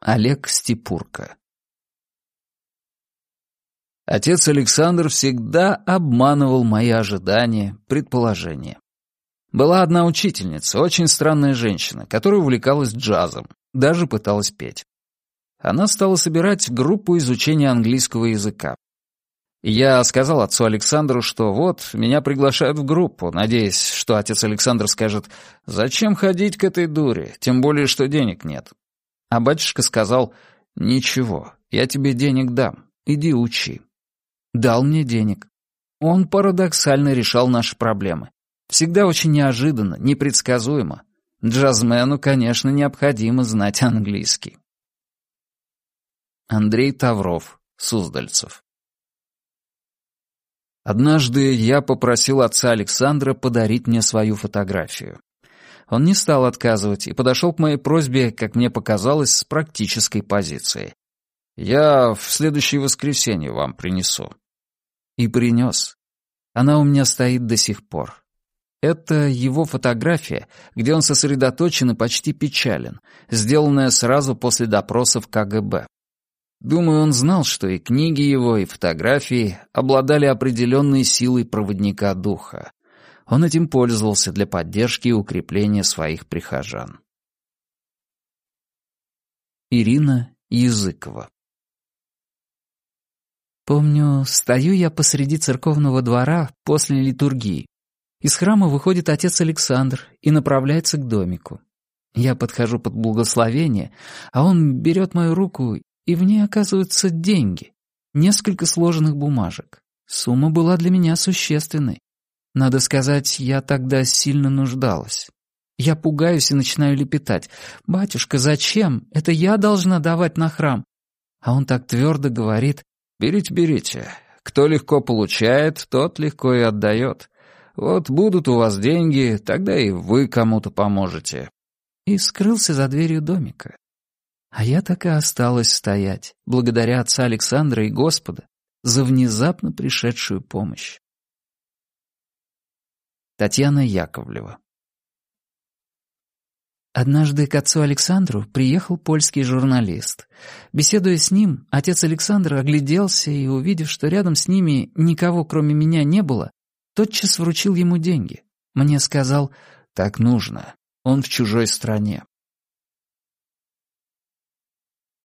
Олег Степурко. Отец Александр всегда обманывал мои ожидания, предположения. Была одна учительница, очень странная женщина, которая увлекалась джазом, даже пыталась петь. Она стала собирать группу изучения английского языка. Я сказал отцу Александру, что вот, меня приглашают в группу, надеясь, что отец Александр скажет, «Зачем ходить к этой дуре, тем более, что денег нет». А батюшка сказал, «Ничего, я тебе денег дам, иди учи» дал мне денег. Он парадоксально решал наши проблемы. Всегда очень неожиданно, непредсказуемо. Джазмену, конечно, необходимо знать английский. Андрей Тавров, Суздальцев. Однажды я попросил отца Александра подарить мне свою фотографию. Он не стал отказывать и подошел к моей просьбе, как мне показалось, с практической позицией. «Я в следующее воскресенье вам принесу». И принес. Она у меня стоит до сих пор. Это его фотография, где он сосредоточен и почти печален, сделанная сразу после допросов КГБ. Думаю, он знал, что и книги его, и фотографии обладали определенной силой проводника духа. Он этим пользовался для поддержки и укрепления своих прихожан. Ирина Языкова Помню, стою я посреди церковного двора после литургии. Из храма выходит отец Александр и направляется к домику. Я подхожу под благословение, а он берет мою руку, и в ней оказываются деньги. Несколько сложенных бумажек. Сумма была для меня существенной. Надо сказать, я тогда сильно нуждалась. Я пугаюсь и начинаю лепетать. «Батюшка, зачем? Это я должна давать на храм». А он так твердо говорит, Берите, берите. Кто легко получает, тот легко и отдает. Вот будут у вас деньги, тогда и вы кому-то поможете». И скрылся за дверью домика. А я так и осталась стоять, благодаря отца Александра и Господа, за внезапно пришедшую помощь. Татьяна Яковлева Однажды к отцу Александру приехал польский журналист. Беседуя с ним, отец Александр огляделся и, увидев, что рядом с ними никого, кроме меня, не было, тотчас вручил ему деньги. Мне сказал «Так нужно, он в чужой стране».